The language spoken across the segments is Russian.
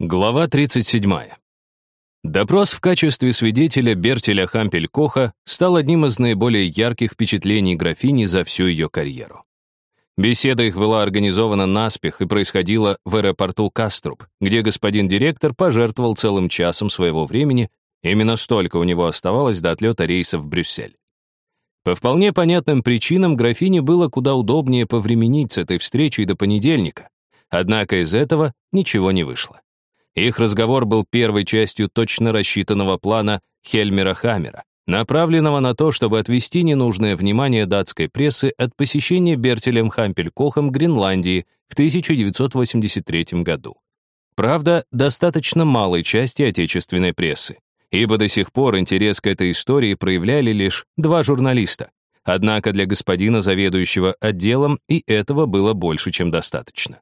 Глава 37. Допрос в качестве свидетеля Бертеля Хампель-Коха стал одним из наиболее ярких впечатлений графини за всю ее карьеру. Беседа их была организована наспех и происходила в аэропорту Каструб, где господин директор пожертвовал целым часом своего времени, именно столько у него оставалось до отлета рейса в Брюссель. По вполне понятным причинам графине было куда удобнее повременить с этой встречей до понедельника, однако из этого ничего не вышло. Их разговор был первой частью точно рассчитанного плана Хельмера Хаммера, направленного на то, чтобы отвести ненужное внимание датской прессы от посещения Бертелем Хампелькохом Гренландии в 1983 году. Правда, достаточно малой части отечественной прессы, ибо до сих пор интерес к этой истории проявляли лишь два журналиста. Однако для господина заведующего отделом и этого было больше, чем достаточно.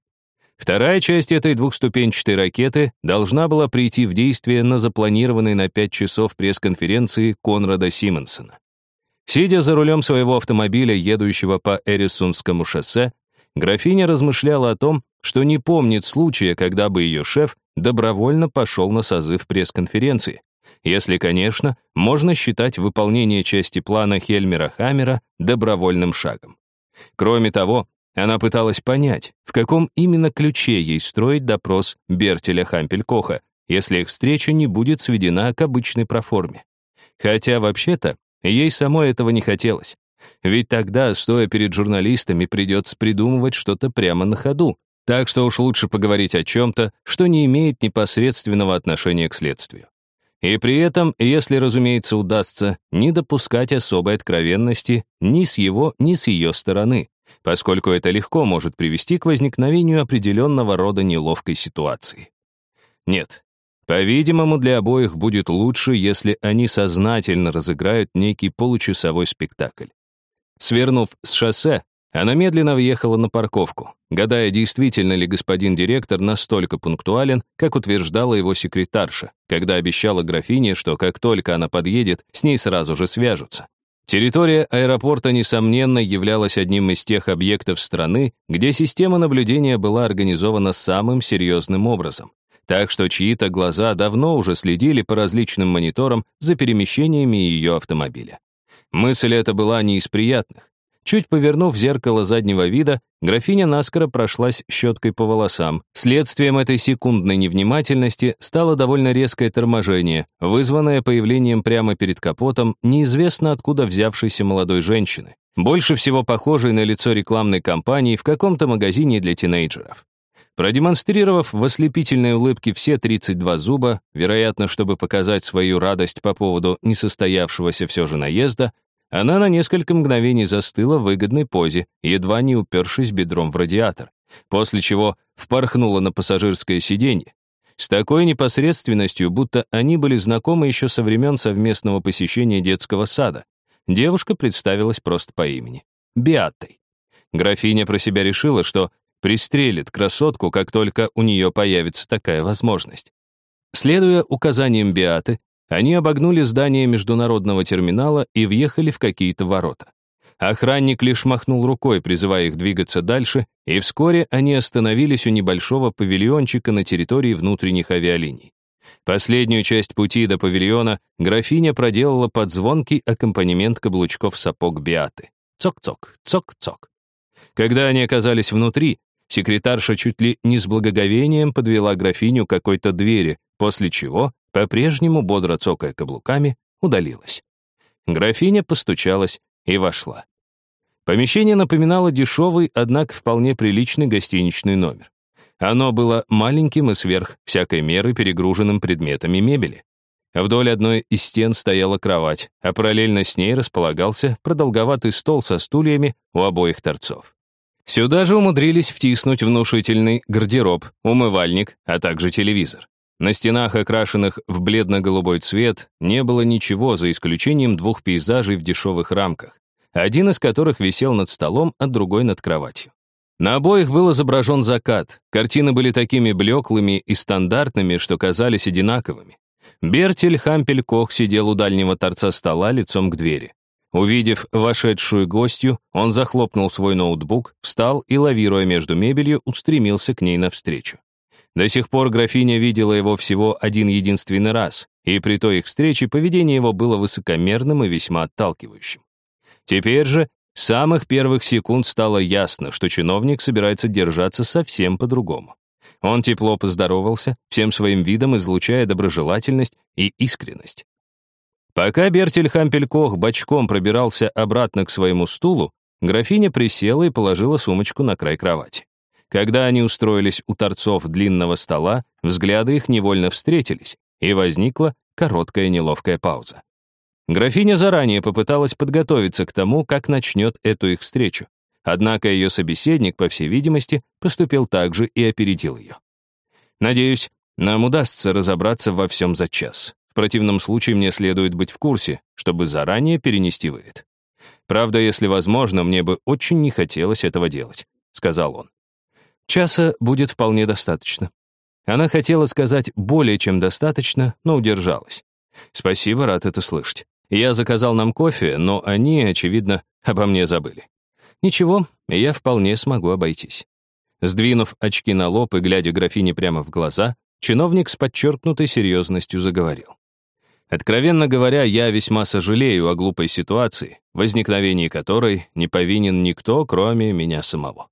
Вторая часть этой двухступенчатой ракеты должна была прийти в действие на запланированной на 5 часов пресс-конференции Конрада Симонсона. Сидя за рулем своего автомобиля, едущего по Эрисунскому шоссе, графиня размышляла о том, что не помнит случая, когда бы ее шеф добровольно пошел на созыв пресс-конференции, если, конечно, можно считать выполнение части плана Хельмера Хаммера добровольным шагом. Кроме того, она пыталась понять, в каком именно ключе ей строить допрос Бертеля Хампелькоха, если их встреча не будет сведена к обычной проформе. Хотя, вообще-то, ей самой этого не хотелось. Ведь тогда, стоя перед журналистами, придется придумывать что-то прямо на ходу. Так что уж лучше поговорить о чем-то, что не имеет непосредственного отношения к следствию. И при этом, если, разумеется, удастся, не допускать особой откровенности ни с его, ни с ее стороны, поскольку это легко может привести к возникновению определенного рода неловкой ситуации. Нет, по-видимому, для обоих будет лучше, если они сознательно разыграют некий получасовой спектакль. Свернув с шоссе, она медленно въехала на парковку, гадая, действительно ли господин директор настолько пунктуален, как утверждала его секретарша, когда обещала графине, что как только она подъедет, с ней сразу же свяжутся. Территория аэропорта, несомненно, являлась одним из тех объектов страны, где система наблюдения была организована самым серьезным образом. Так что чьи-то глаза давно уже следили по различным мониторам за перемещениями ее автомобиля. Мысль эта была не из приятных. Чуть повернув зеркало заднего вида, графиня наскоро прошлась щеткой по волосам. Следствием этой секундной невнимательности стало довольно резкое торможение, вызванное появлением прямо перед капотом неизвестно откуда взявшейся молодой женщины, больше всего похожей на лицо рекламной кампании в каком-то магазине для тинейджеров. Продемонстрировав в ослепительной улыбке все 32 зуба, вероятно, чтобы показать свою радость по поводу несостоявшегося все же наезда, она на несколько мгновений застыла в выгодной позе, едва не упершись бедром в радиатор, после чего впорхнула на пассажирское сиденье. С такой непосредственностью, будто они были знакомы еще со времен совместного посещения детского сада. Девушка представилась просто по имени. Биаттой. Графиня про себя решила, что пристрелит красотку, как только у нее появится такая возможность. Следуя указаниям Биаты, они обогнули здание международного терминала и въехали в какие-то ворота. Охранник лишь махнул рукой, призывая их двигаться дальше, и вскоре они остановились у небольшого павильончика на территории внутренних авиалиний. Последнюю часть пути до павильона графиня проделала под звонкий аккомпанемент каблучков сапог Биаты. Цок-цок, цок-цок. Когда они оказались внутри, секретарша чуть ли не с благоговением подвела графиню какой-то двери, после чего по-прежнему бодро цокая каблуками, удалилась. Графиня постучалась и вошла. Помещение напоминало дешевый, однако вполне приличный гостиничный номер. Оно было маленьким и сверх всякой меры перегруженным предметами мебели. Вдоль одной из стен стояла кровать, а параллельно с ней располагался продолговатый стол со стульями у обоих торцов. Сюда же умудрились втиснуть внушительный гардероб, умывальник, а также телевизор. На стенах, окрашенных в бледно-голубой цвет, не было ничего, за исключением двух пейзажей в дешевых рамках, один из которых висел над столом, а другой над кроватью. На обоих был изображен закат, картины были такими блеклыми и стандартными, что казались одинаковыми. Бертель Хампель-Кох сидел у дальнего торца стола лицом к двери. Увидев вошедшую гостью, он захлопнул свой ноутбук, встал и, лавируя между мебелью, устремился к ней навстречу. До сих пор графиня видела его всего один единственный раз, и при той их встрече поведение его было высокомерным и весьма отталкивающим. Теперь же с самых первых секунд стало ясно, что чиновник собирается держаться совсем по-другому. Он тепло поздоровался, всем своим видом излучая доброжелательность и искренность. Пока Бертель Хампелькох бочком пробирался обратно к своему стулу, графиня присела и положила сумочку на край кровати. Когда они устроились у торцов длинного стола, взгляды их невольно встретились, и возникла короткая неловкая пауза. Графиня заранее попыталась подготовиться к тому, как начнет эту их встречу. Однако ее собеседник, по всей видимости, поступил так же и опередил ее. «Надеюсь, нам удастся разобраться во всем за час. В противном случае мне следует быть в курсе, чтобы заранее перенести вылет. Правда, если возможно, мне бы очень не хотелось этого делать», — сказал он. Часа будет вполне достаточно. Она хотела сказать более чем достаточно, но удержалась. Спасибо, рад это слышать. Я заказал нам кофе, но они, очевидно, обо мне забыли. Ничего, я вполне смогу обойтись. Сдвинув очки на лоб и глядя графине прямо в глаза, чиновник с подчеркнутой серьезностью заговорил. Откровенно говоря, я весьма сожалею о глупой ситуации, возникновении которой не повинен никто, кроме меня самого.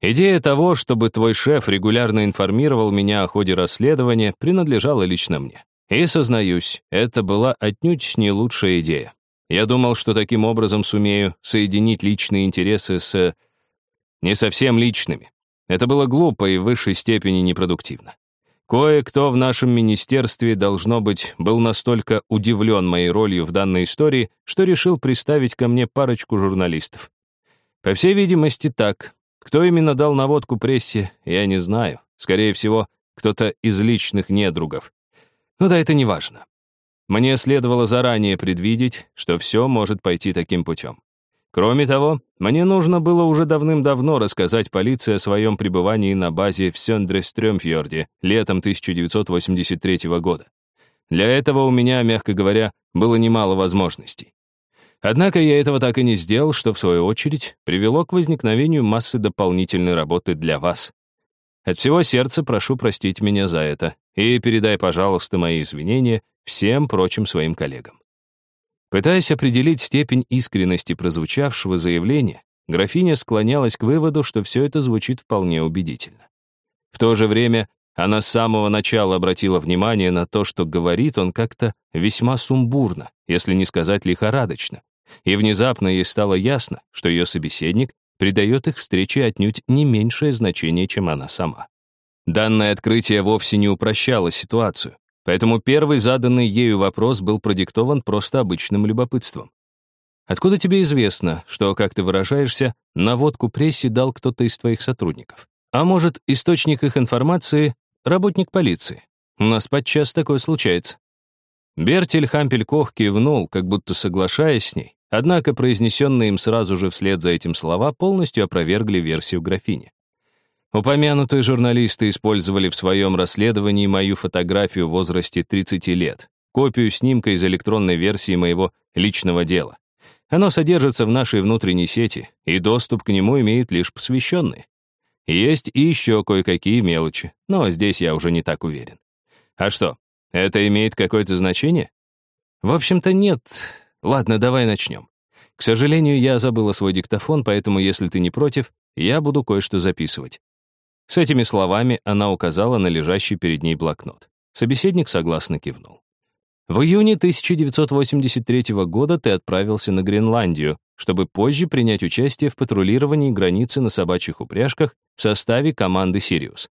Идея того, чтобы твой шеф регулярно информировал меня о ходе расследования, принадлежала лично мне. И, сознаюсь, это была отнюдь не лучшая идея. Я думал, что таким образом сумею соединить личные интересы с... не совсем личными. Это было глупо и в высшей степени непродуктивно. Кое-кто в нашем министерстве, должно быть, был настолько удивлен моей ролью в данной истории, что решил приставить ко мне парочку журналистов. По всей видимости, так, кто именно дал наводку прессе, я не знаю. Скорее всего, кто-то из личных недругов. Ну да, это не важно. Мне следовало заранее предвидеть, что все может пойти таким путем. Кроме того, мне нужно было уже давным-давно рассказать полиции о своем пребывании на базе в Сёндре-Стрёмфьорде летом 1983 года. Для этого у меня, мягко говоря, было немало возможностей. Однако я этого так и не сделал, что, в свою очередь, привело к возникновению массы дополнительной работы для вас. От всего сердца прошу простить меня за это и передай, пожалуйста, мои извинения всем прочим своим коллегам. Пытаясь определить степень искренности прозвучавшего заявления, графиня склонялась к выводу, что все это звучит вполне убедительно. В то же время она с самого начала обратила внимание на то, что говорит он как-то весьма сумбурно, если не сказать лихорадочно, и внезапно ей стало ясно, что ее собеседник придает их встрече отнюдь не меньшее значение, чем она сама. Данное открытие вовсе не упрощало ситуацию, поэтому первый заданный ею вопрос был продиктован просто обычным любопытством. «Откуда тебе известно, что, как ты выражаешься, наводку прессе дал кто-то из твоих сотрудников? А может, источник их информации — работник полиции? У нас подчас такое случается». Бертель Хампелькох кивнул, как будто соглашаясь с ней, Однако произнесенные им сразу же вслед за этим слова полностью опровергли версию графини. Упомянутые журналисты использовали в своем расследовании мою фотографию в возрасте 30 лет, копию снимка из электронной версии моего личного дела. Оно содержится в нашей внутренней сети, и доступ к нему имеют лишь посвященные. Есть и еще кое-какие мелочи, но здесь я уже не так уверен. А что, это имеет какое-то значение? В общем-то, нет, Ладно, давай начнем. К сожалению, я забыла свой диктофон, поэтому, если ты не против, я буду кое-что записывать. С этими словами она указала на лежащий перед ней блокнот. Собеседник согласно кивнул. В июне 1983 года ты отправился на Гренландию, чтобы позже принять участие в патрулировании границы на собачьих упряжках в составе команды «Сириус».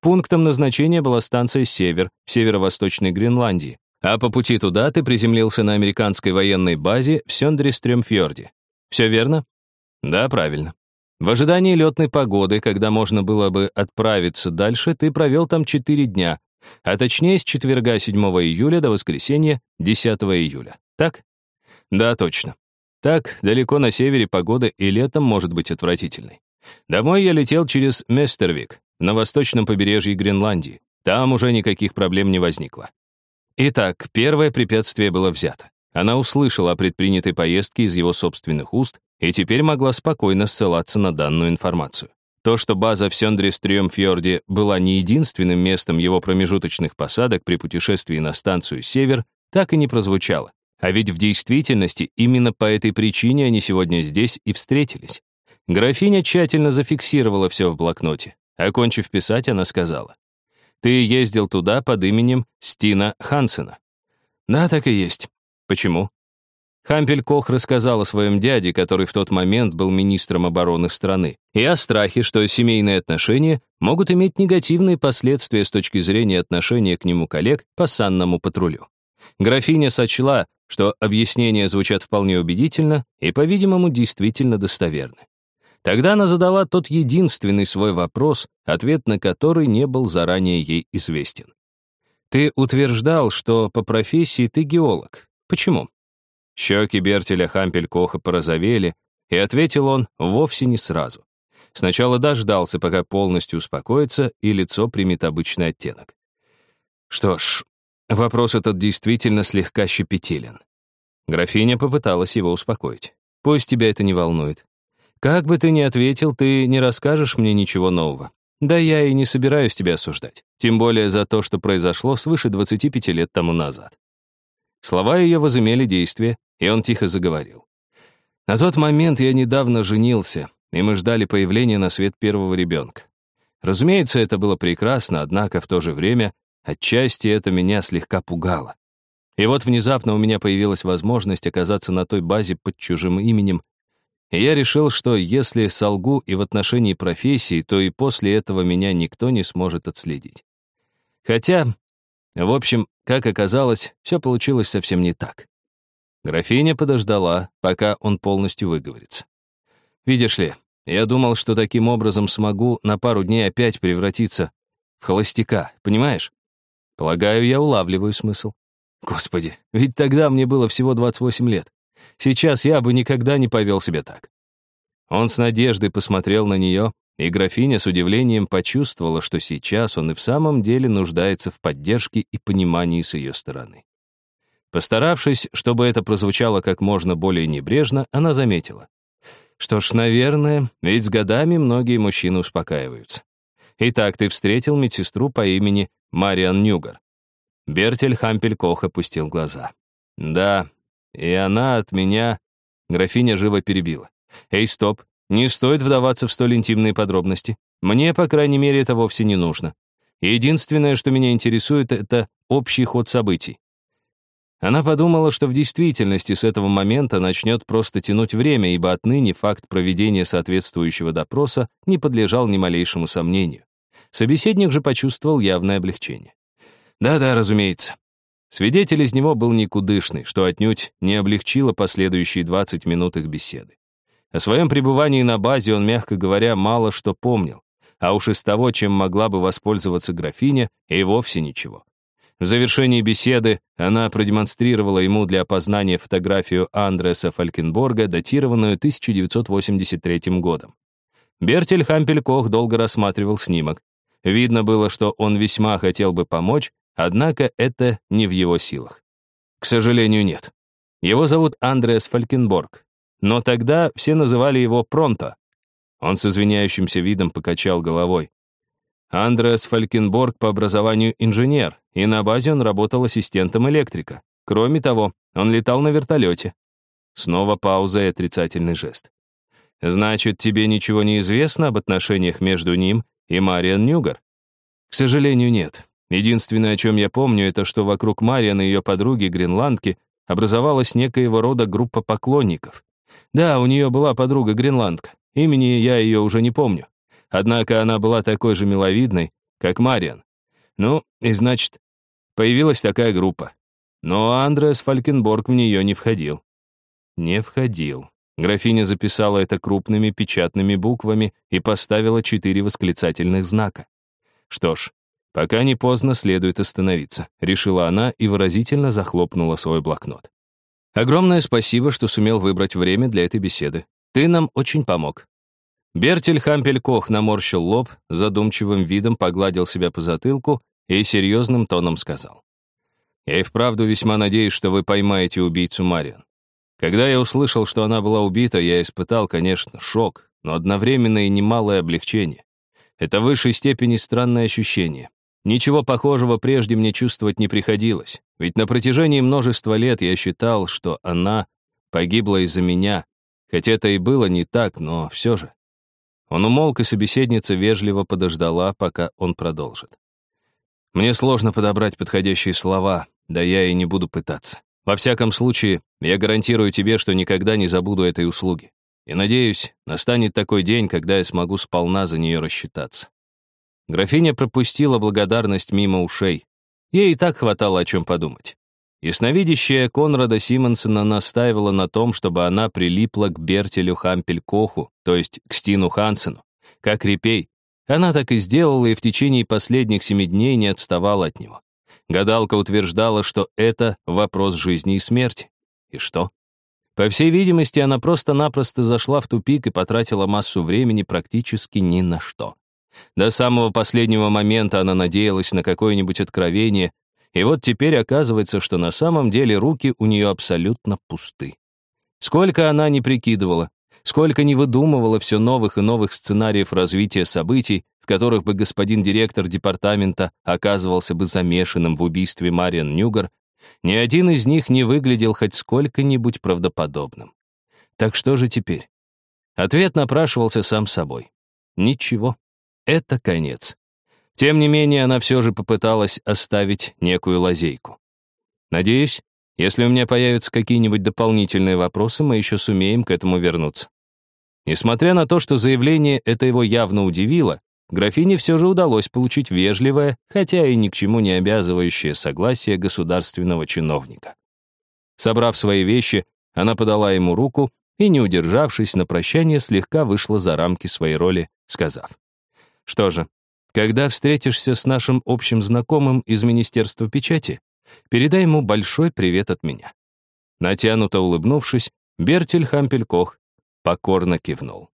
Пунктом назначения была станция «Север» в северо-восточной Гренландии, а по пути туда ты приземлился на американской военной базе в Сёндре-Стрёмфьорде. Все верно? Да, правильно. В ожидании летной погоды, когда можно было бы отправиться дальше, ты провел там 4 дня, а точнее с четверга 7 июля до воскресенья 10 июля. Так? Да, точно. Так, далеко на севере погода и летом может быть отвратительной. Домой я летел через Местервик, на восточном побережье Гренландии. Там уже никаких проблем не возникло. Итак, первое препятствие было взято. Она услышала о предпринятой поездке из его собственных уст и теперь могла спокойно ссылаться на данную информацию. То, что база в Сёндрестрёмфьорде была не единственным местом его промежуточных посадок при путешествии на станцию «Север», так и не прозвучало. А ведь в действительности именно по этой причине они сегодня здесь и встретились. Графиня тщательно зафиксировала все в блокноте. Окончив писать, она сказала. «Ты ездил туда под именем Стина Хансена». «Да, так и есть». «Почему?» Хампель Кох рассказал о своем дяде, который в тот момент был министром обороны страны, и о страхе, что семейные отношения могут иметь негативные последствия с точки зрения отношения к нему коллег по санному патрулю. Графиня сочла, что объяснения звучат вполне убедительно и, по-видимому, действительно достоверны. Тогда она задала тот единственный свой вопрос, ответ на который не был заранее ей известен. «Ты утверждал, что по профессии ты геолог. Почему?» Щеки Бертеля Хампель-Коха порозовели, и ответил он вовсе не сразу. Сначала дождался, пока полностью успокоится, и лицо примет обычный оттенок. Что ж, вопрос этот действительно слегка щепетилен. Графиня попыталась его успокоить. «Пусть тебя это не волнует. Как бы ты ни ответил, ты не расскажешь мне ничего нового. Да я и не собираюсь тебя осуждать. Тем более за то, что произошло свыше 25 лет тому назад. Слова ее возымели действие, и он тихо заговорил. На тот момент я недавно женился, и мы ждали появления на свет первого ребенка. Разумеется, это было прекрасно, однако в то же время отчасти это меня слегка пугало. И вот внезапно у меня появилась возможность оказаться на той базе под чужим именем, я решил, что если солгу и в отношении профессии, то и после этого меня никто не сможет отследить. Хотя в общем, как оказалось, все получилось совсем не так. Графиня подождала, пока он полностью выговорится. «Видишь ли, я думал, что таким образом смогу на пару дней опять превратиться в холостяка, понимаешь? Полагаю, я улавливаю смысл. Господи, ведь тогда мне было всего 28 лет. Сейчас я бы никогда не повел себя так». Он с надеждой посмотрел на нее, и графиня с удивлением почувствовала, что сейчас он и в самом деле нуждается в поддержке и понимании с ее стороны. Постаравшись, чтобы это прозвучало как можно более небрежно, она заметила. Что ж, наверное, ведь с годами многие мужчины успокаиваются. Итак, ты встретил медсестру по имени Мариан Нюгар. Бертель Хампель Кох опустил глаза. Да, и она от меня... Графиня живо перебила. Эй, стоп, не стоит вдаваться в столь интимные подробности. Мне, по крайней мере, это вовсе не нужно. Единственное, что меня интересует, это общий ход событий. Она подумала, что в действительности с этого момента начнет просто тянуть время, ибо отныне факт проведения соответствующего допроса не подлежал ни малейшему сомнению. Собеседник же почувствовал явное облегчение. Да-да, разумеется. Свидетель из него был никудышный, что отнюдь не облегчило последующие 20 минут их беседы. О своем пребывании на базе он, мягко говоря, мало что помнил, а уж из того, чем могла бы воспользоваться графиня, и вовсе ничего. В завершении беседы она продемонстрировала ему для опознания фотографию Андреса Фалькенборга, датированную 1983 годом. Бертель Хампелькох долго рассматривал снимок. Видно было, что он весьма хотел бы помочь, однако это не в его силах. К сожалению, нет. Его зовут Андреас Фалькенборг, но тогда все называли его Пронто. Он с извиняющимся видом покачал головой. Андреас Фалькенборг по образованию инженер, и на базе он работал ассистентом электрика. Кроме того, он летал на вертолете. Снова пауза и отрицательный жест. «Значит, тебе ничего не известно об отношениях между ним и Мариан Нюгар?» «К сожалению, нет. Единственное, о чем я помню, это что вокруг Мариан и ее подруги, гренландки, образовалась некоего рода группа поклонников. Да, у нее была подруга-гренландка. Имени я ее уже не помню. Однако она была такой же миловидной, как Мариан. Ну, и значит, появилась такая группа. Но Андреас Фалькенборг в нее не входил. Не входил. Графиня записала это крупными печатными буквами и поставила четыре восклицательных знака. Что ж, пока не поздно, следует остановиться, решила она и выразительно захлопнула свой блокнот. Огромное спасибо, что сумел выбрать время для этой беседы. Ты нам очень помог. Бертель Хампель-Кох наморщил лоб, задумчивым видом погладил себя по затылку и серьезным тоном сказал. «Я и вправду весьма надеюсь, что вы поймаете убийцу Мариан. Когда я услышал, что она была убита, я испытал, конечно, шок, но одновременно и немалое облегчение. Это в высшей степени странное ощущение. Ничего похожего прежде мне чувствовать не приходилось, ведь на протяжении множества лет я считал, что она погибла из-за меня, хотя это и было не так, но все же. Он умолк, и собеседница вежливо подождала, пока он продолжит. Мне сложно подобрать подходящие слова, да я и не буду пытаться. Во всяком случае, я гарантирую тебе, что никогда не забуду этой услуги. И надеюсь, настанет такой день, когда я смогу сполна за нее рассчитаться. Графиня пропустила благодарность мимо ушей. Ей и так хватало о чем подумать. Ясновидящая Конрада Симонсона настаивала на том, чтобы она прилипла к Бертелю Хампелькоху, то есть к Стину Хансену, как репей. Она так и сделала и в течение последних семи дней не отставала от него. Гадалка утверждала, что это вопрос жизни и смерти. И что? По всей видимости, она просто-напросто зашла в тупик и потратила массу времени практически ни на что. До самого последнего момента она надеялась на какое-нибудь откровение, и вот теперь оказывается, что на самом деле руки у нее абсолютно пусты. Сколько она не прикидывала, сколько не выдумывала все новых и новых сценариев развития событий, в которых бы господин директор департамента оказывался бы замешанным в убийстве Мариан Нюгар, ни один из них не выглядел хоть сколько-нибудь правдоподобным. Так что же теперь? Ответ напрашивался сам собой. Ничего. Это конец. Тем не менее, она все же попыталась оставить некую лазейку. Надеюсь, если у меня появятся какие-нибудь дополнительные вопросы, мы еще сумеем к этому вернуться. Несмотря на то, что заявление это его явно удивило, графине все же удалось получить вежливое, хотя и ни к чему не обязывающее согласие государственного чиновника. Собрав свои вещи, она подала ему руку и, не удержавшись на прощание, слегка вышла за рамки своей роли, сказав, «Что же, когда встретишься с нашим общим знакомым из Министерства печати, передай ему большой привет от меня». Натянуто улыбнувшись, Бертель Хампелькох покорно кивнул.